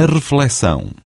A reflexão.